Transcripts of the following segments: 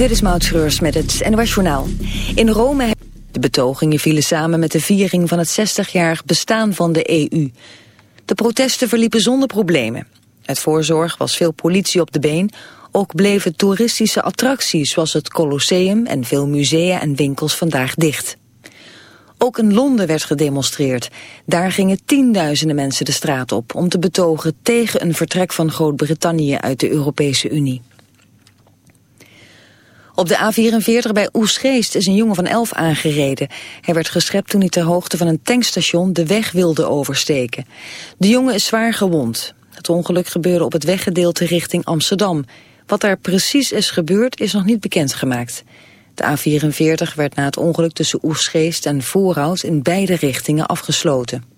Dit is Maud Schreurs met het NOS Journaal. In Rome de betogingen vielen samen met de viering van het 60-jarig bestaan van de EU. De protesten verliepen zonder problemen. Het voorzorg was veel politie op de been. Ook bleven toeristische attracties zoals het Colosseum en veel musea en winkels vandaag dicht. Ook in Londen werd gedemonstreerd. Daar gingen tienduizenden mensen de straat op om te betogen tegen een vertrek van Groot-Brittannië uit de Europese Unie. Op de A44 bij Oesgeest is een jongen van 11 aangereden. Hij werd geschept toen hij ter hoogte van een tankstation de weg wilde oversteken. De jongen is zwaar gewond. Het ongeluk gebeurde op het weggedeelte richting Amsterdam. Wat daar precies is gebeurd is nog niet bekendgemaakt. De A44 werd na het ongeluk tussen Oesgeest en Voorhout in beide richtingen afgesloten.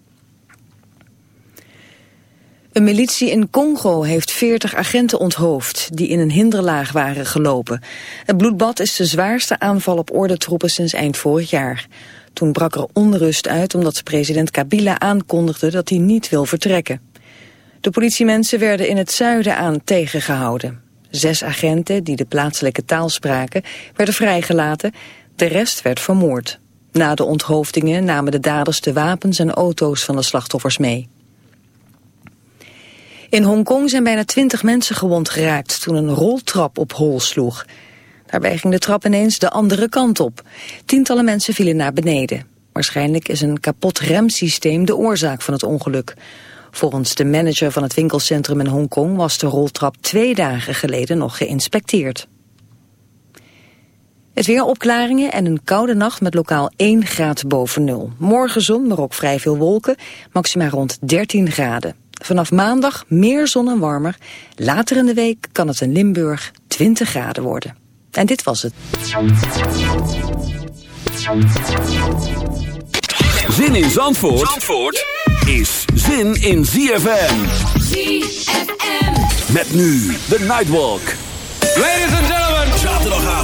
Een militie in Congo heeft 40 agenten onthoofd die in een hinderlaag waren gelopen. Het bloedbad is de zwaarste aanval op ordentroepen sinds eind vorig jaar. Toen brak er onrust uit omdat president Kabila aankondigde dat hij niet wil vertrekken. De politiemensen werden in het zuiden aan tegengehouden. Zes agenten die de plaatselijke taal spraken werden vrijgelaten, de rest werd vermoord. Na de onthoofdingen namen de daders de wapens en auto's van de slachtoffers mee. In Hongkong zijn bijna twintig mensen gewond geraakt toen een roltrap op hol sloeg. Daarbij ging de trap ineens de andere kant op. Tientallen mensen vielen naar beneden. Waarschijnlijk is een kapot remsysteem de oorzaak van het ongeluk. Volgens de manager van het winkelcentrum in Hongkong was de roltrap twee dagen geleden nog geïnspecteerd. Het weer opklaringen en een koude nacht met lokaal 1 graad boven nul. Morgen zon, maar ook vrij veel wolken, maximaal rond 13 graden. Vanaf maandag meer zon en warmer. Later in de week kan het in Limburg 20 graden worden. En dit was het. Zin in Zandvoort, Zandvoort is zin in ZFM. ZFM. Met nu de Nightwalk. Ladies and gentlemen.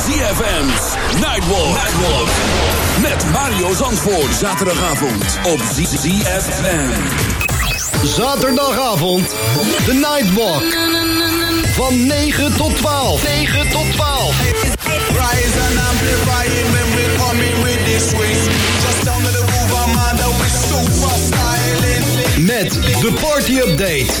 ZFM's Nightwalk. Nightwalk. Met Mario Zandvoort. Zaterdagavond op ZFM. Zaterdagavond, de Nightwalk. Van 9 tot 12. 9 tot 12. Rise and amplify it when we coming with this. Just down to the I'm with super styling. Met de party update.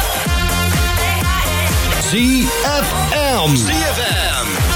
ZFM. ZFM.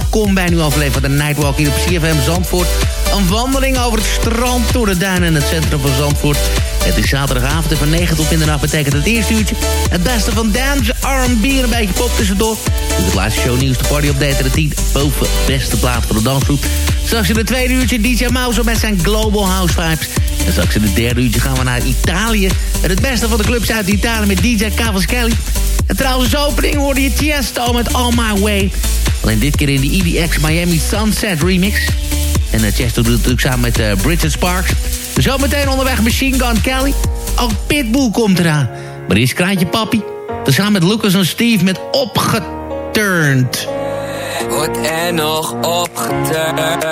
Welkom bij een nieuwe aflevering van de Nightwalk hier op CFM Zandvoort. Een wandeling over het strand, door de duinen en het centrum van Zandvoort. Het is zaterdagavond en van 9 tot middernacht betekent het eerste uurtje. Het beste van dance, R&B en een beetje pop tussendoor. Doe het laatste shownieuws, de party update en de 10 boven beste plaats voor de dansgroep. Straks in het tweede uurtje DJ Mouse met zijn Global House Vibes. En straks in het derde uurtje gaan we naar Italië. En het beste van de clubs uit Italië met DJ Cavaschelli. En trouwens, opening hoorde je Tiesto met All My Way. Alleen dit keer in de EDX Miami Sunset remix. En uh, Chester doet het natuurlijk samen met uh, Bridget Sparks. Zometeen onderweg Machine Gun Kelly. Ook Pitbull komt eraan. Maar eerst Kraantje Papi. Samen met Lucas en Steve met Opgeturnd. Wordt er nog opgeturnd?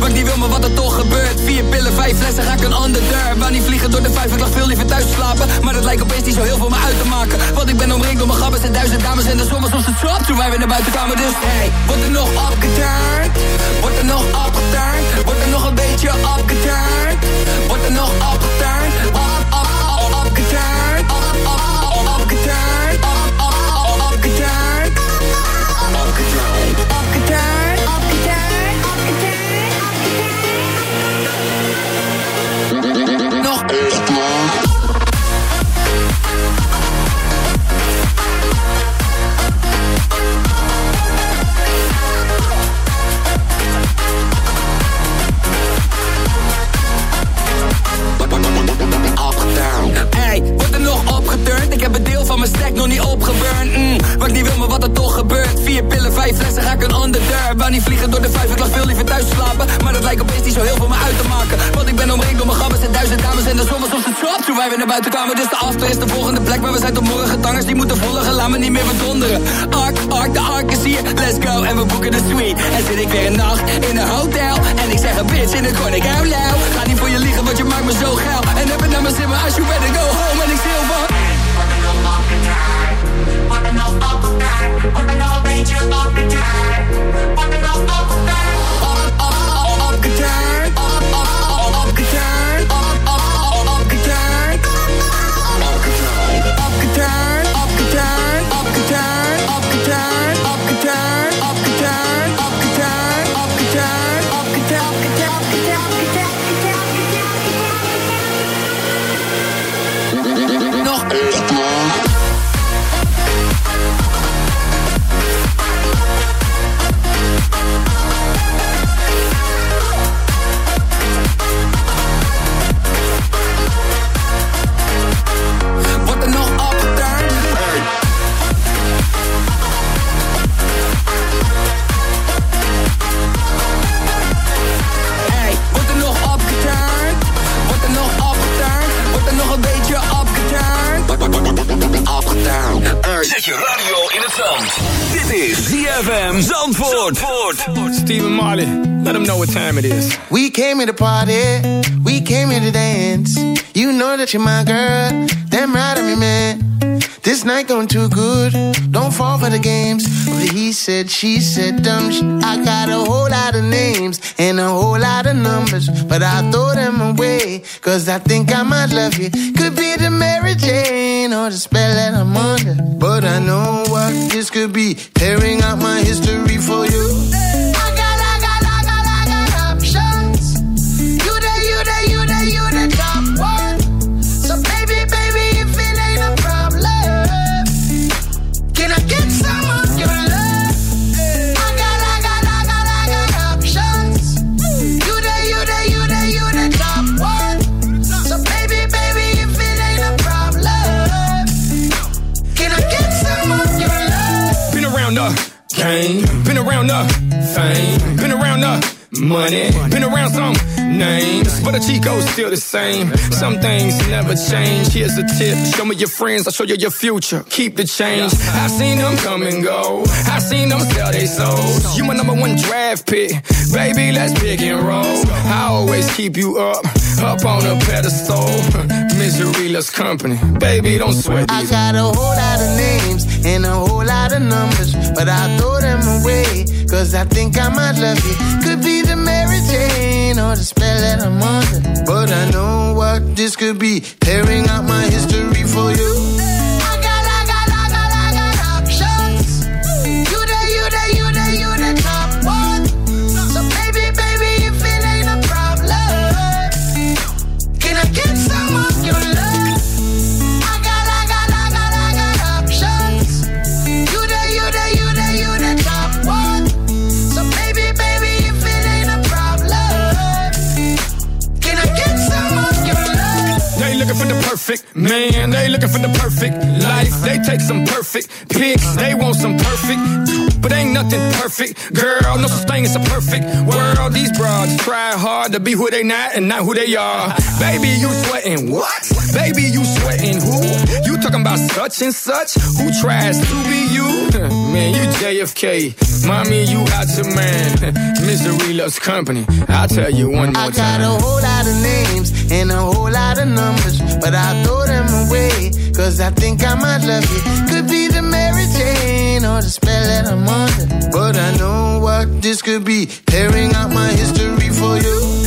Want die wil me wat er toch gebeurt Vier pillen, vijf flessen, ga ik een ander deur Waar niet vliegen door de vijf, ik lag veel liever thuis slapen Maar dat lijkt opeens niet zo heel veel me uit te maken Want ik ben omringd door mijn gabbers en duizend dames En de zomer zoals het swap toen wij weer naar buiten kwamen Dus hey, wordt er nog opgeturnd? Wordt er nog opgeturnd? Wordt er nog een beetje opgeturnd? Wordt er nog opgeturnd? There's more. Zandvoort. Stephen Marley, let him know what time it is. We came here to party, we came here to dance. You know that you're my girl, damn right I'm your man. This night going too good, don't fall for the games. He said, she said, dumb shit. I got a whole lot of names and a whole lot of numbers, but I throw them away. Cause I think I might love you. Could be the Mary Jane or the spell that I'm under. But I know what this could be. Tearing out my history for you. Fame. Been around the money, been around some names, but the Chico's still the same. Some things never change. Here's a tip: show me your friends, I'll show you your future. Keep the change. I've seen them come and go. I've seen them sell their souls. You my number one draft pick, baby. Let's pick and roll. I always keep you up, up on a pedestal. Misery loves company, baby. Don't sweat. I got a whole lot of names and a whole lot of numbers, but I throw them away. Cause I think I might love you. Could be Or the. But I know what this could be. Tearing out my history for you. Perfect man. They looking for the perfect life. They take some perfect pics. They want some perfect, but ain't nothing perfect. Girl, no such thing as a perfect world. These broads try hard to be who they not and not who they are. Baby, you sweating what? Baby, you sweating who? You talking about such and such? Who tries to be you? Man, you JFK. Mommy, you out your man. Misery loves company. I'll tell you one more time. I got a whole lot of names and a whole lot of numbers, but I throw them away. Cause I think I might love you. Could be Or the spell that I'm. But I know what this could be. Tearing out my history for. You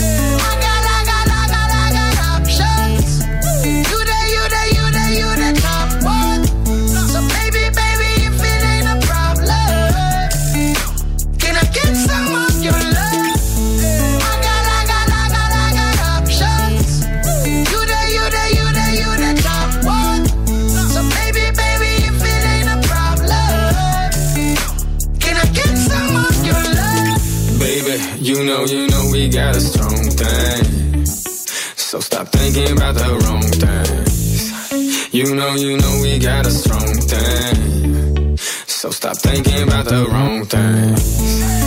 So stop thinking about the wrong things. You know, you know we got a strong thing. So stop thinking about the wrong things.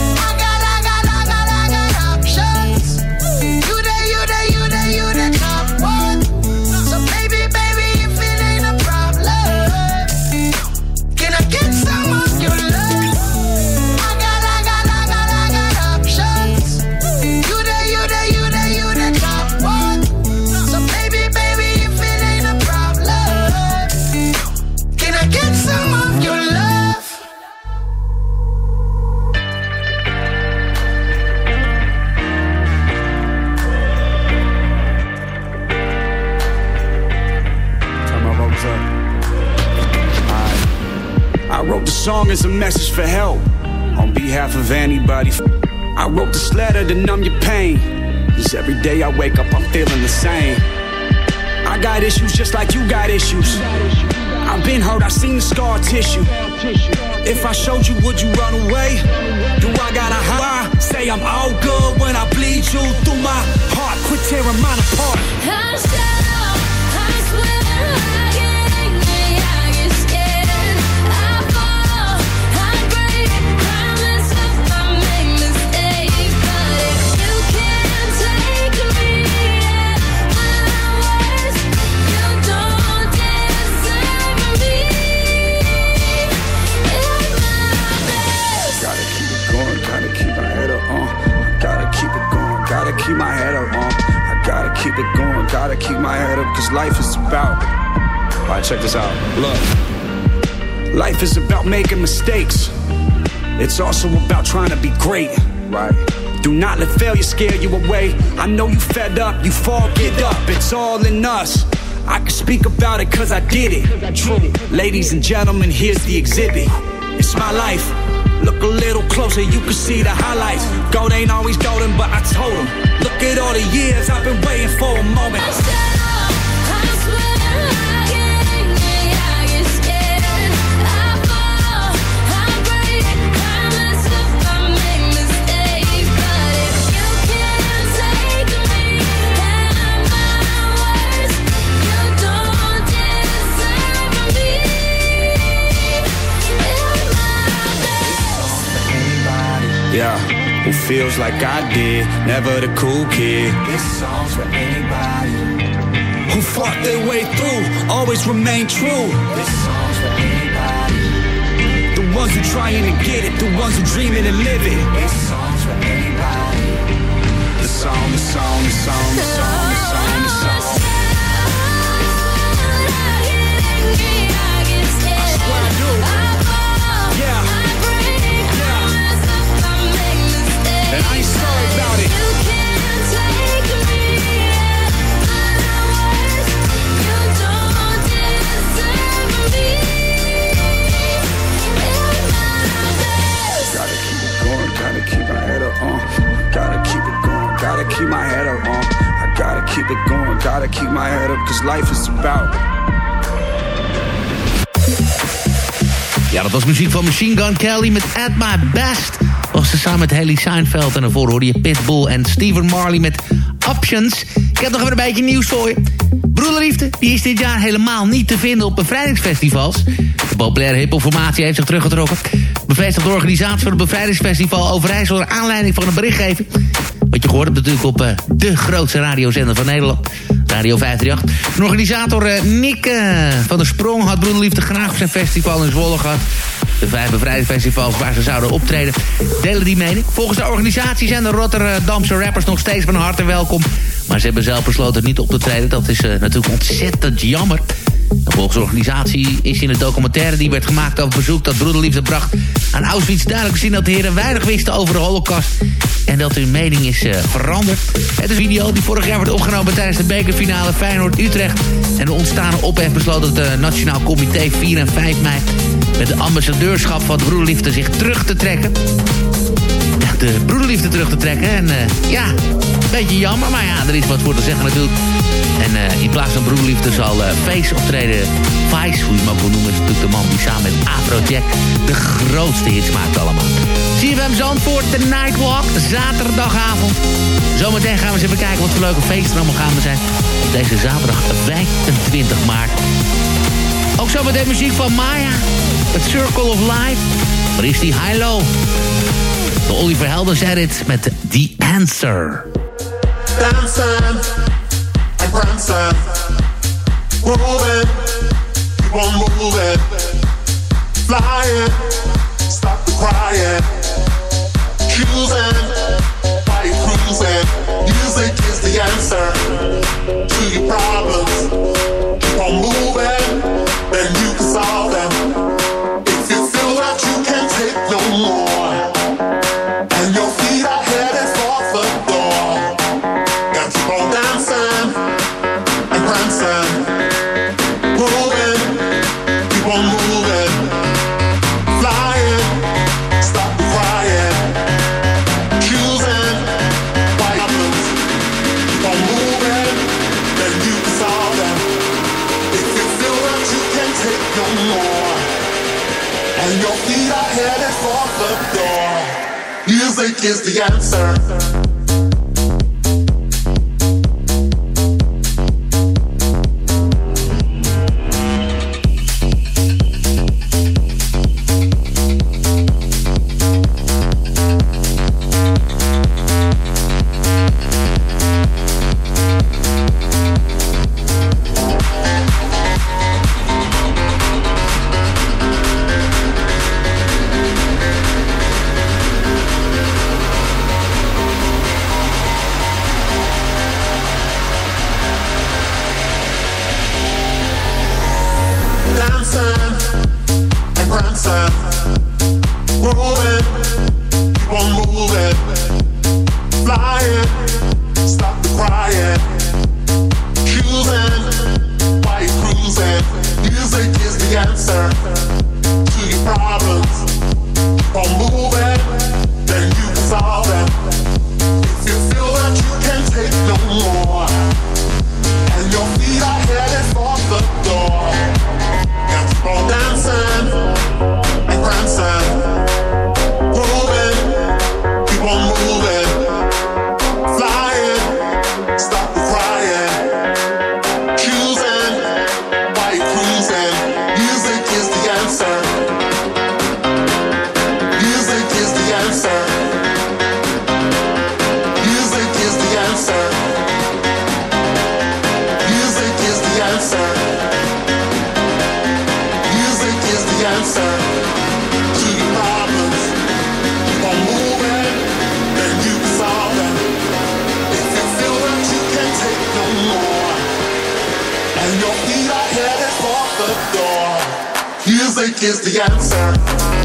A message for help on behalf of anybody. I wrote this letter to numb your pain. Cause every day I wake up, I'm feeling the same. I got issues just like you got issues. I've been hurt, I've seen the scar tissue. If I showed you, would you run away? Do I gotta hide? Say I'm all good when I bleed you through my heart. Quit tearing mine apart. Gotta keep my head up, cause life is about. Alright, check this out. Look. Life is about making mistakes. It's also about trying to be great. Right. Do not let failure scare you away. I know you fed up, you fall, get up. It's all in us. I can speak about it cause I did it. True. Ladies and gentlemen, here's the exhibit. It's my life. Look a little closer, you can see the highlights. Gold ain't always golden, but I told them. Look at all the years I've been waiting for a moment. Who feels like I did, never the cool kid. This song's for anybody who fought their way through, always remain true. This song's for anybody. The ones who trying to get it, the ones who dreaming and live it. This song's for anybody. The song, the song, the song, the song, And I ain't sorry about it. Gotta keep it going, keep my head up, keep it going, keep my head up, keep it going, keep my head up, life is about. Ja, dat was muziek van Machine Gun Kelly met At My Best. Samen met Haley Seinfeld. En daarvoor hoorde je Pitbull en Steven Marley met Options. Ik heb nog even een beetje nieuws voor je. Broederliefde die is dit jaar helemaal niet te vinden op bevrijdingsfestivals. De populaire hiphopformatie heeft zich teruggetrokken. Bevestigt de organisatie van het bevrijdingsfestival Overijssel... naar aanleiding van een berichtgeving. Wat je gehoord hebt natuurlijk op uh, de grootste radiozender van Nederland. Radio 538. Een organisator uh, Nick van der Sprong had Broederliefde graag op zijn festival in Zwolle gehad. De vijf bevrijdingsfestivals waar ze zouden optreden delen die mening. Volgens de organisatie zijn de Rotterdamse rappers nog steeds van harte welkom. Maar ze hebben zelf besloten niet op te treden. Dat is uh, natuurlijk ontzettend jammer. Volgens de organisatie is in de documentaire die werd gemaakt over het bezoek dat Broederliefde bracht aan Auschwitz duidelijk gezien dat de heren weinig wisten over de holocaust en dat hun mening is uh, veranderd. Het is een video die vorig jaar werd opgenomen tijdens de bekerfinale Feyenoord-Utrecht en de ontstane ophef besloot het uh, Nationaal Comité 4 en 5 mei met de ambassadeurschap van de Broederliefde zich terug te trekken. De Broederliefde terug te trekken en uh, ja, een beetje jammer, maar ja, er is wat voor te zeggen natuurlijk. En uh, in plaats van Broederliefde zal uh, Face optreden. Vice, hoe je hem ook wil noemen, is natuurlijk de man die samen met Afrojack de grootste hits maakt allemaal. CFM Zandvoort, The Nightwalk, zaterdagavond. Zometeen gaan we eens even kijken wat voor leuke feesten allemaal gaande zijn. Op deze zaterdag 25 maart. Ook zometeen muziek van Maya, The Circle of Life. Waar is die high-low? De Oliver Helder zei dit met The Answer. Dancing and prancing, moving, keep on moving, flying, stop the crying, choosing, you cruising. Music is the answer to your problems. Music is the answer. Music is the answer.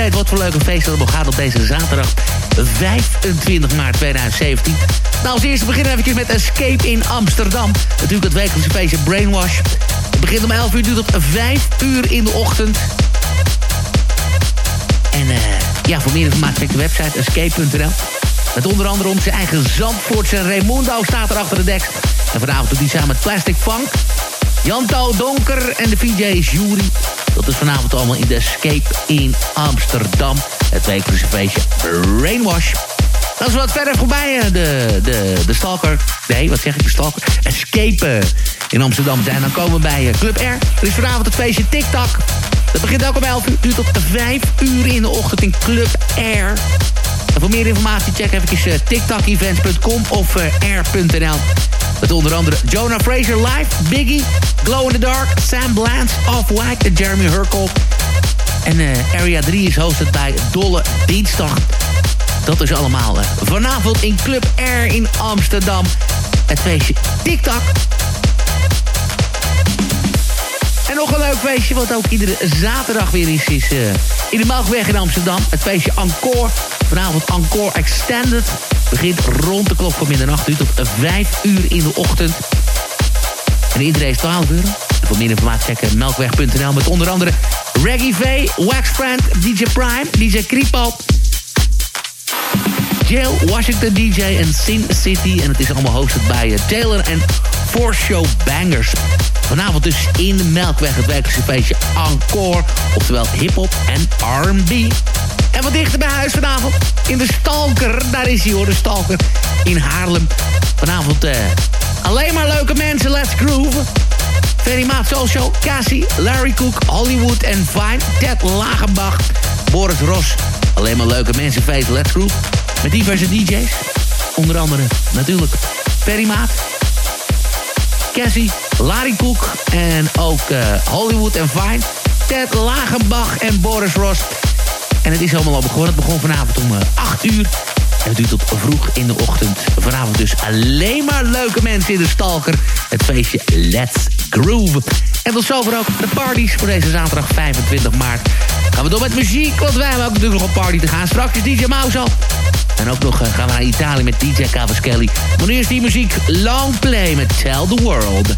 Update. Wat voor leuke feesten er gaat op deze zaterdag 25 maart 2017. Nou, als eerste beginnen we eventjes met Escape in Amsterdam. Natuurlijk het wekelijkse feestje Brainwash. Het begint om 11 uur, duurt tot 5 uur in de ochtend. En uh, ja, voor meer informatie check de website escape.nl. Met onder andere onze eigen Zandvoortse Raimundo staat er achter de dek. En vanavond doet hij samen met Plastic Funk. Janto Donker en de VJ's Jury. Dat is vanavond allemaal in de Escape in Amsterdam. Het wekelijkse feestje Rainwash. Dat is wat verder voorbij, de, de, de Stalker. Nee, wat zeg ik, de Stalker? Escape in Amsterdam zijn. Dan komen we bij Club R. Er is vanavond het feestje TikTok. Dat begint ook om 11 uur, tot 5 uur in de ochtend in Club R. En voor meer informatie check even tiktokevents.com of r.nl. Met onder andere Jonah Fraser live, Biggie, Glow in the Dark, Sam Bland, Off-White en Jeremy Hurkle. En uh, Area 3 is hosted bij Dolle Dinsdag. Dat is allemaal uh, vanavond in Club R in Amsterdam. Het feestje TikTok. En nog een leuk feestje, wat ook iedere zaterdag weer is, is uh, in de Melkweg in Amsterdam. Het feestje Encore. Vanavond Encore Extended. Begint rond de klok van middernacht uur tot 5 uur in de ochtend. En de intree is 12 euro. En voor meer informatie checken melkweg.nl met onder andere Reggie V, Wax Frank, DJ Prime, DJ Kripo, Jail, Washington DJ en Sin City. En het is allemaal hosted bij uh, Taylor en Force Show Bangers. Vanavond dus in de Melkweg het wekelijkse feestje Encore. Oftewel hip-hop en R&B. En wat dichter bij huis vanavond. In de Stalker. Daar is hij hoor, de Stalker. In Haarlem. Vanavond uh, alleen maar leuke mensen. Let's groove. Ferry Maat Social, Cassie, Larry Cook, Hollywood en Vine. Ted Lagenbach, Boris Ros. Alleen maar leuke mensen feest. Let's groove. Met diverse DJ's. Onder andere natuurlijk Ferry Maat. Cassie, Larry Cook en ook uh, Hollywood en Vine. Ted Lagenbach en Boris Ross. En het is allemaal al begonnen. Het begon vanavond om uh, 8 uur. En het duurt tot vroeg in de ochtend. Vanavond dus alleen maar leuke mensen in de Stalker. Het feestje Let's Groove. En tot zover ook de parties voor deze zaterdag 25 maart. Gaan we door met muziek, want wij hebben ook natuurlijk nog een party te gaan. Straks is DJ Mouse al. En ook nog uh, gaan we naar Italië met DJ Cavaschelli. Maar nu is die muziek Long Play met Tell the World.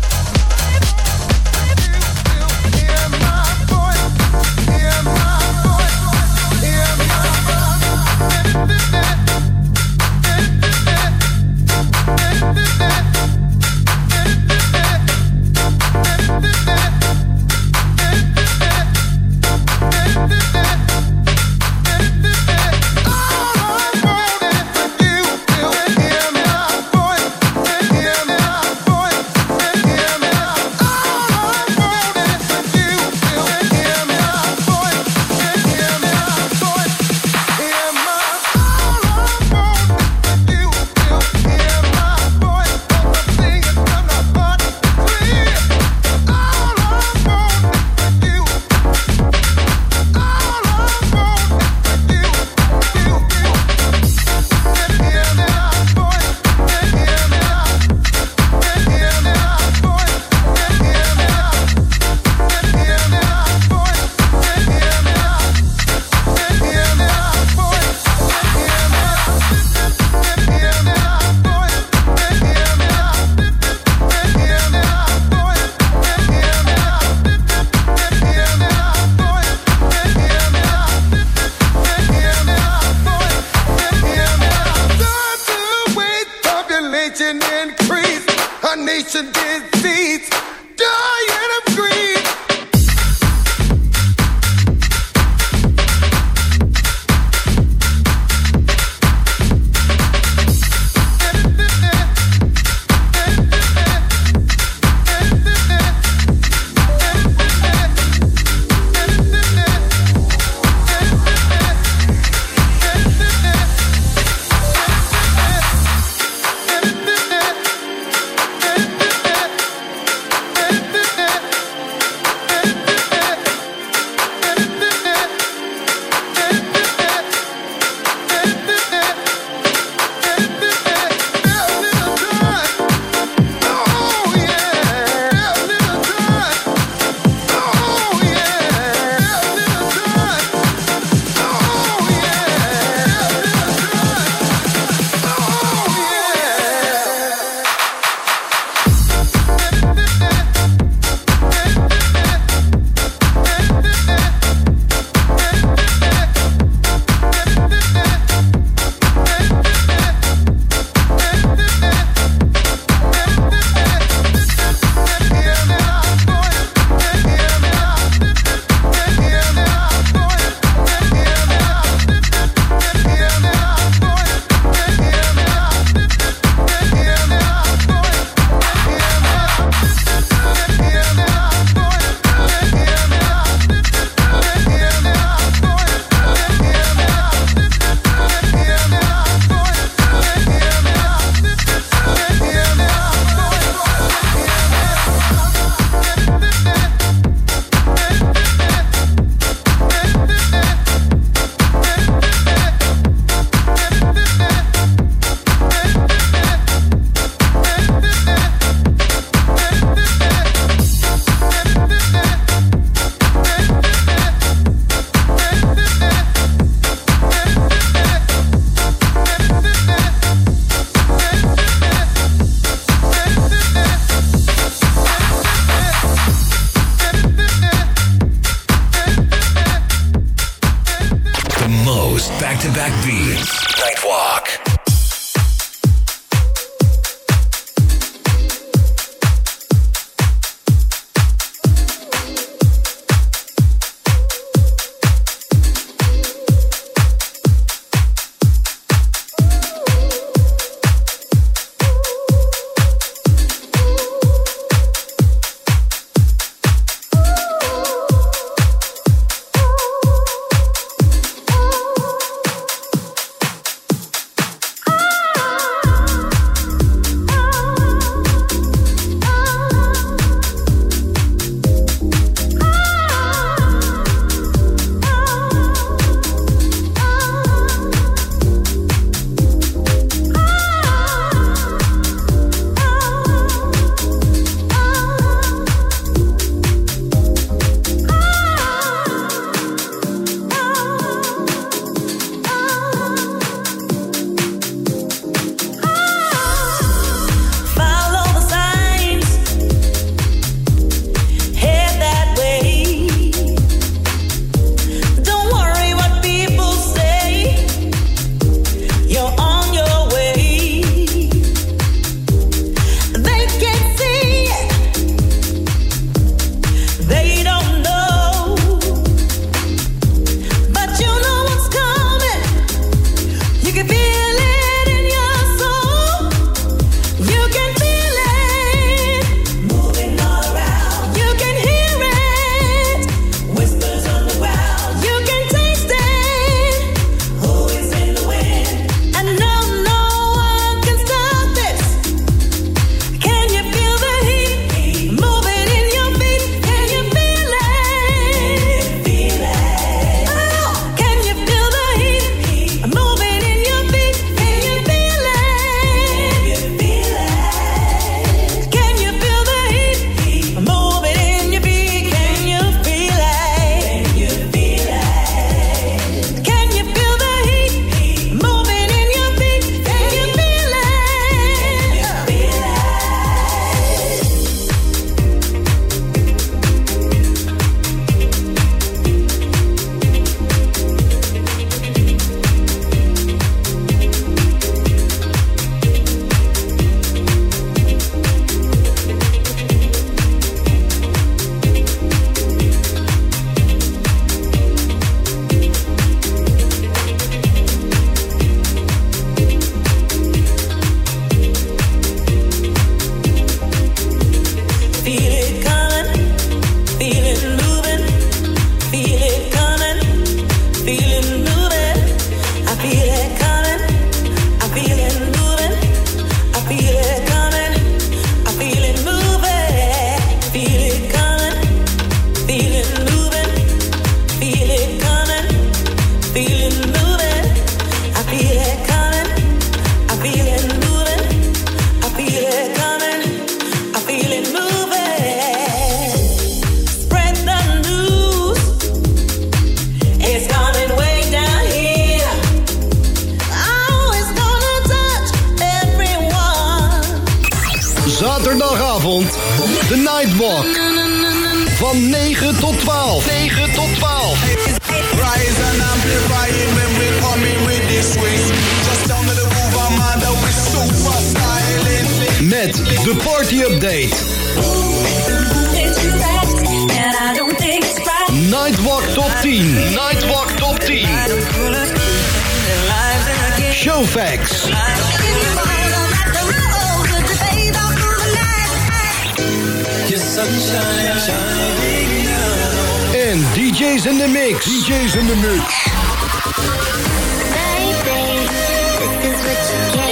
de party update. Nightwalk Top 10. Nightwalk Top 10. facts. En DJ's in the mix. DJ's in the mix. Baby, this is.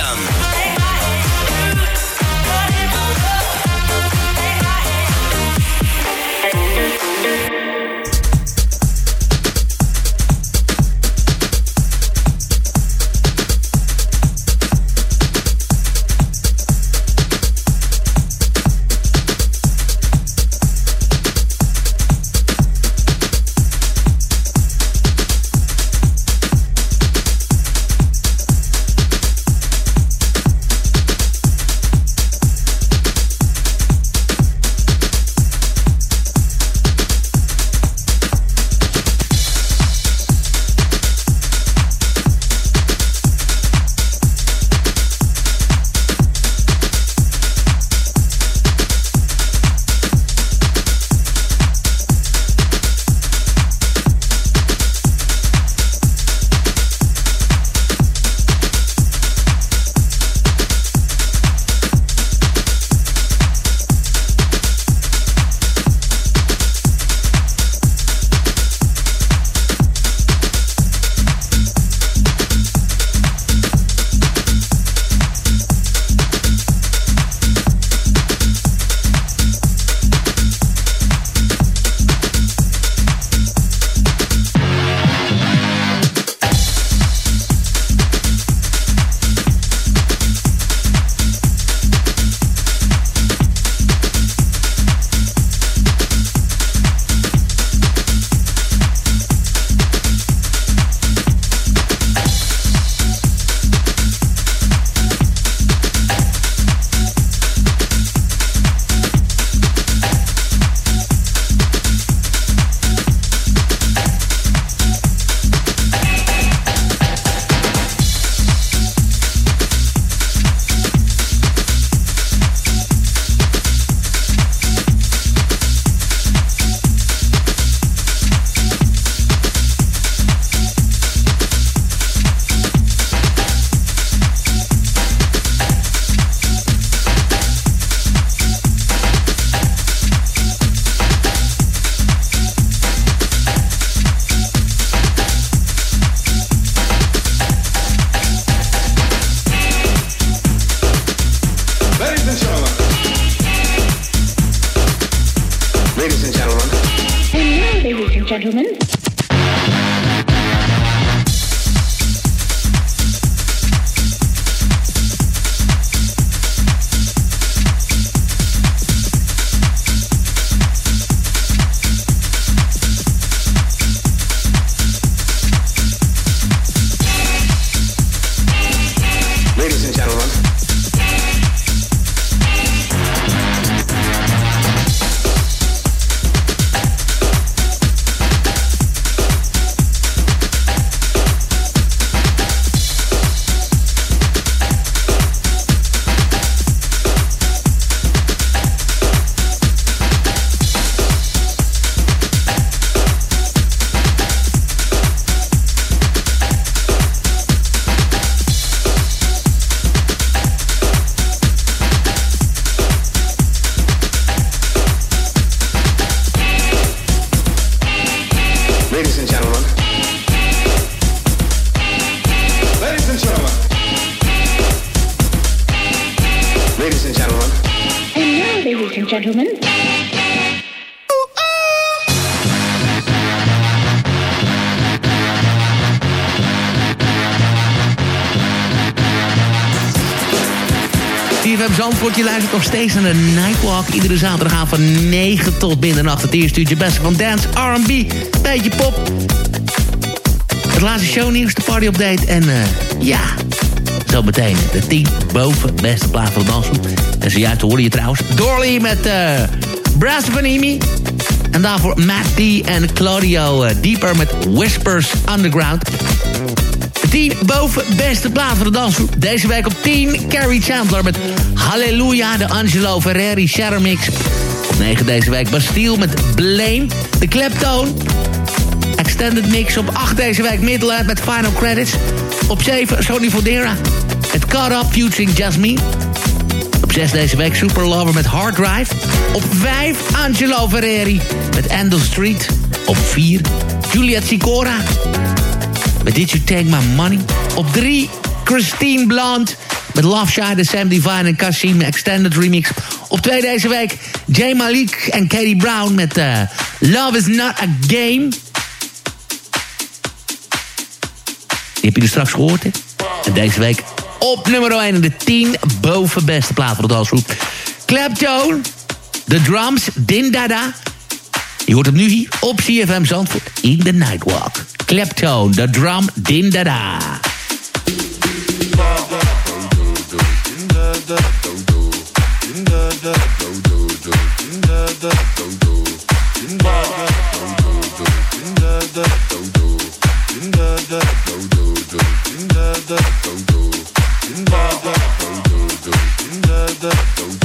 Gentlemen. Luistert nog steeds naar de Nightwalk. Iedere zaterdagavond van 9 tot middernacht. Het eerste uurtje beste van dance, R&B, beetje pop. Het laatste shownieuws, de party update. En uh, ja, zo meteen de 10 boven beste plaat van de dansgroep. En zojuist hoorde je trouwens Dorley met uh, Brass Panimi. En daarvoor Matt D en Claudio uh, Dieper met Whispers Underground. 10 boven beste plaat van de dansgroep. Deze week op 10 Carrie Chandler met Halleluja, de Angelo Ferreri Shadow Mix. Op 9 deze week Bastille met Blame, de Kleptoon. Extended Mix op 8 deze week Midland met Final Credits. Op 7 Sony Fodera met Caught Up featuring Jasmine. Op 6 deze week Super Lover met Hard Drive. Op 5 Angelo Ferreri met Endel Street. Op 4 Juliet Sicora met Did You Take My Money. Op 3 Christine Blunt met Love Shine, Sam Divine en Kasim Extended Remix. Op 2 deze week Jay Malik en Katie Brown met uh, Love Is Not A Game. Die heb je er straks gehoord, hè? En deze week op nummer 1 in de 10 boven beste plaat van de dansgroep. Claptone, The Drums, Din. Je hoort hem nu hier op CFM Zandvoort in the Nightwalk. Klepto, the drum, din da da. Don't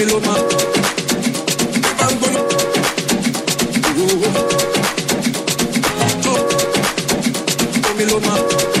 Come load. I'm me.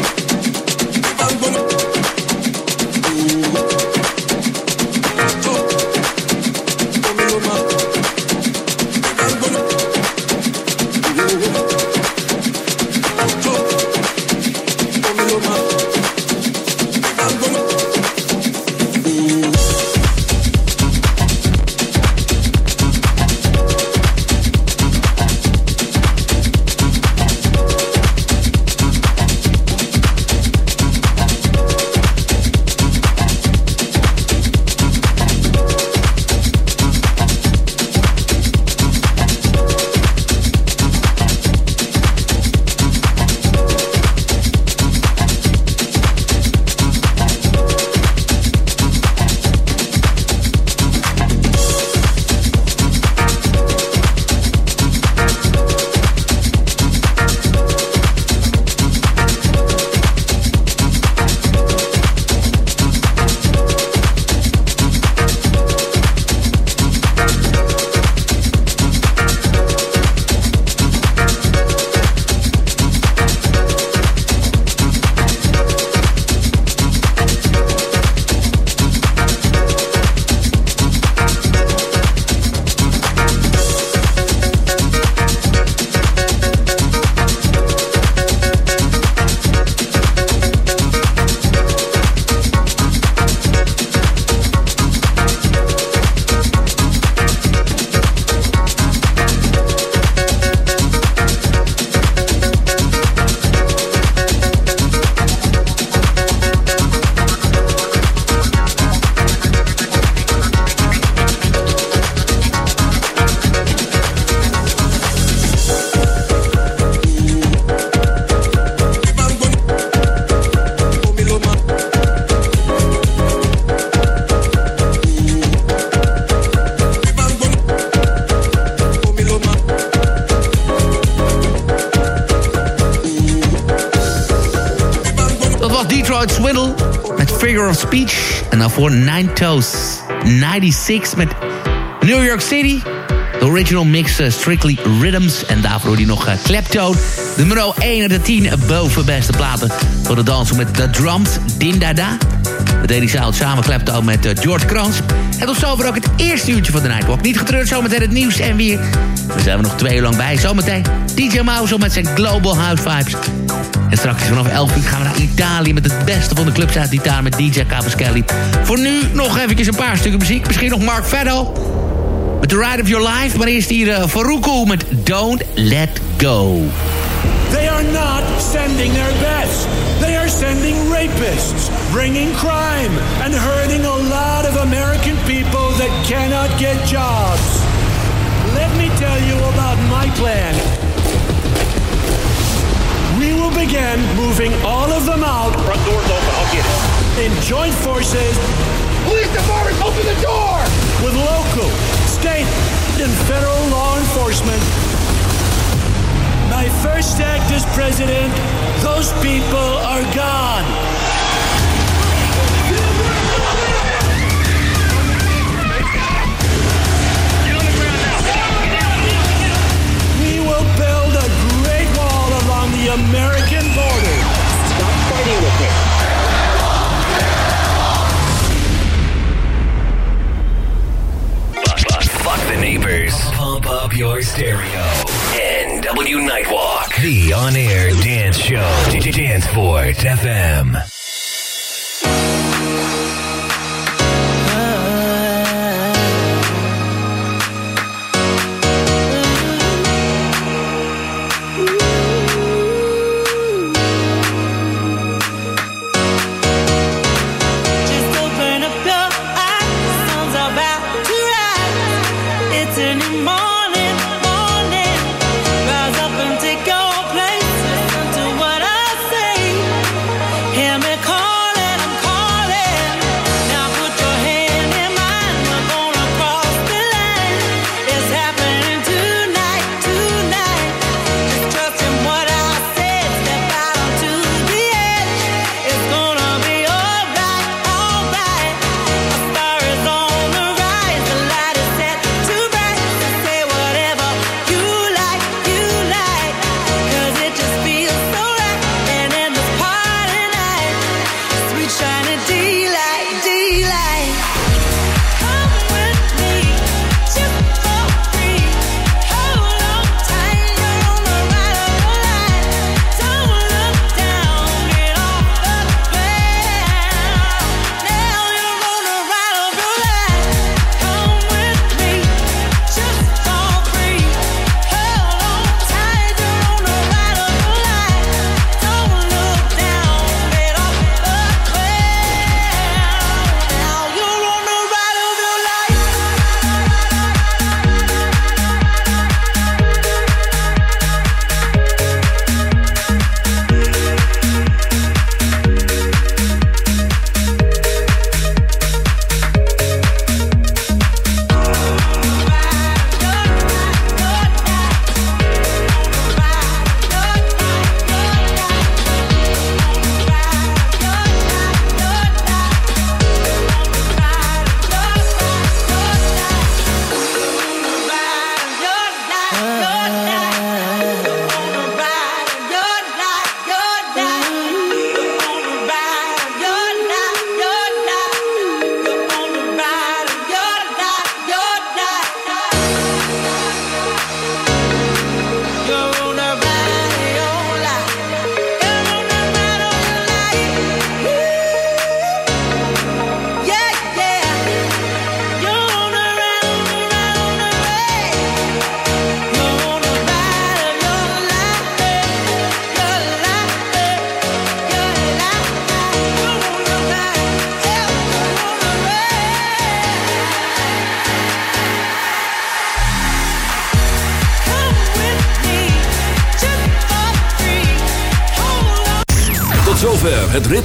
Daarvoor Nine Toes 96 met New York City. De original mix uh, Strictly Rhythms. En daarvoor die nog uh, Kleptoon. De nummer 1 uit de 10 boven beste platen. Voor de dansen met The Drums, Dindada. We deden samen, samen Kleptoon met uh, George Kranz. En tot zover ook het eerste uurtje van de Nightwalk. Niet getreurd, zometeen het nieuws en weer. We zijn er nog twee uur lang bij. Zometeen DJ Mouse met zijn Global House Vibes. En straks vanaf 11 uur gaan we naar Italië... met het beste van de clubs uit Italië met DJ Cavaschelli. Voor nu nog eventjes een paar stukken muziek. Misschien nog Mark Feddo met The Ride of Your Life. Maar eerst hier uh, Faruko met Don't Let Go. They are not sending their best. They are sending rapists, bringing crime, and hurting a lot of American people that cannot get jobs. Let me tell you about my plan. We will begin moving all of them out. Front door's open, I'll get it. In joint forces. Police department, open the door! With local, state, and federal law enforcement my first act as president, those people are gone.